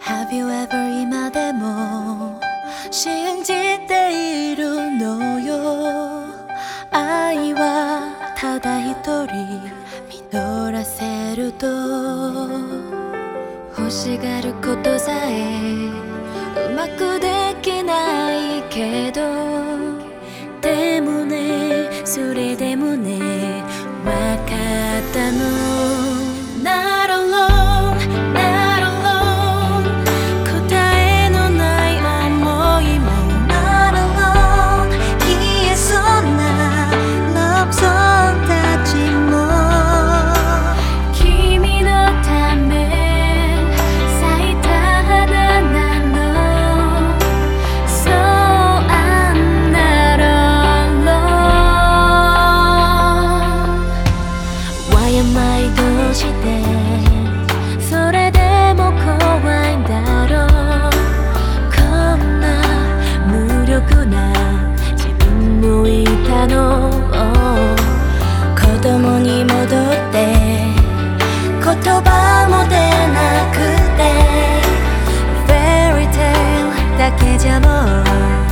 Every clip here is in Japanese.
Have you ever 今でも信じているのよ？愛はただ一人実らせると。欲しがることさえうまくできないけど。でもねそれでもねじゃもう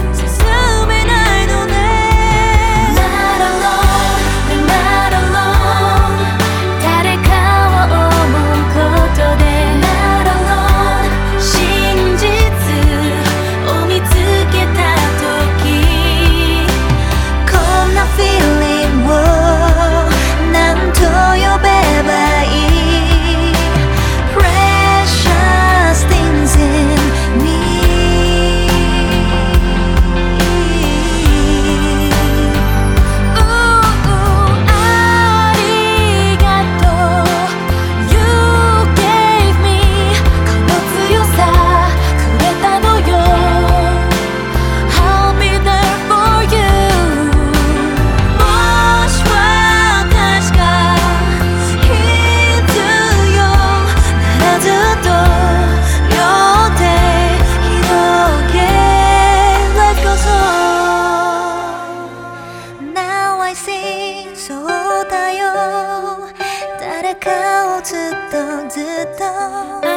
都值得知道。